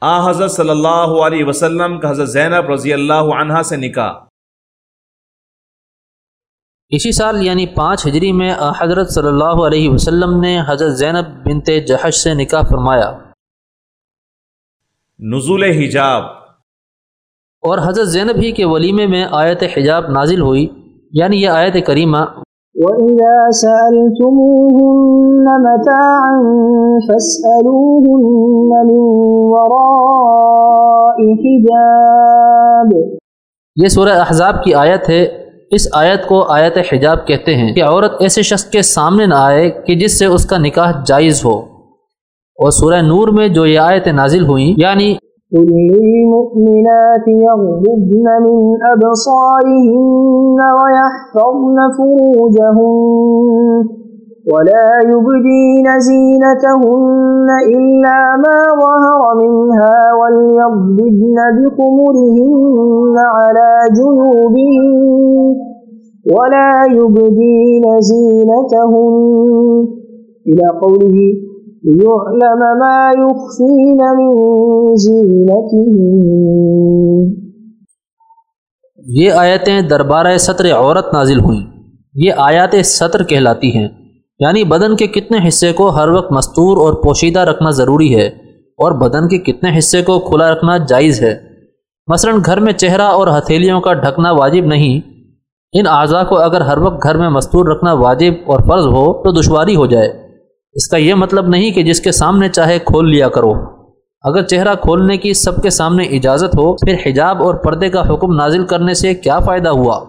آ حضرت صلی اللہ علیہ وسلم کا حضرت زینب رضی اللہ عنہا سے نکاح۔ اسی سال یعنی پانچ ہجری میں آ حضرت صلی اللہ علیہ وسلم نے حضرت زینب بنت جہش سے نکاح فرمایا۔ نزول حجاب۔ اور حضرت زینب ہی کے ولیمے میں آیت حجاب نازل ہوئی یعنی یہ آیت کریمہ۔ وَإِذَا سَأَلْتُمُوهُنَّ مَتَاعًا فَاسْأَلُوهُنَّ مِن وَرَاءِ حِجَابٍ یہ سورہ احزاب کی آیت ہے۔ اس آیت کو آیت حجاب کہتے ہیں کہ عورت ایسے شخص کے سامنے نہ آئے کہ جس سے اس کا نکاح جائز ہو۔ اور سورہ نور میں جو یہ آیت نازل ہوئیں یعنی قل للمؤمنات يغضبن من أبصارهن ويحفظن فروجهن ولا يبدين زينتهن إلا ما ظهر منها وليضربن بخمرهن على جنوبهن ولا يبدين زينتهن إلى قوله ليعلم ما يخفين من زينتهن یہ آیتیں دربارہ سطر عورت نازل ہوئیں۔ یہ آیات سطر کہلاتی ہیں۔ یعنی بدن کے کتنے حصے کو ہر وقت مستور اور پوشیدہ رکھنا ضروری ہے اور بدن کے کتنے حصے کو کھلا رکھنا جائز ہے۔ مثلا گھر میں چہرہ اور ہتھیلیوں کا ڈھکنا واجب نہیں۔ ان اعضاء کو اگر ہر وقت گھر میں مستور رکھنا واجب اور فرض ہو تو دشواری ہو جائے۔ اس کا یہ مطلب نہیں کہ جس کے سامنے چاہے کھول لیا کرو۔ اگر چہرہ کھولنے کی سب کے سامنے اجازت ہو، پھر حجاب اور پردے کا حکم نازل کرنے سے کیا فائدہ ہوا؟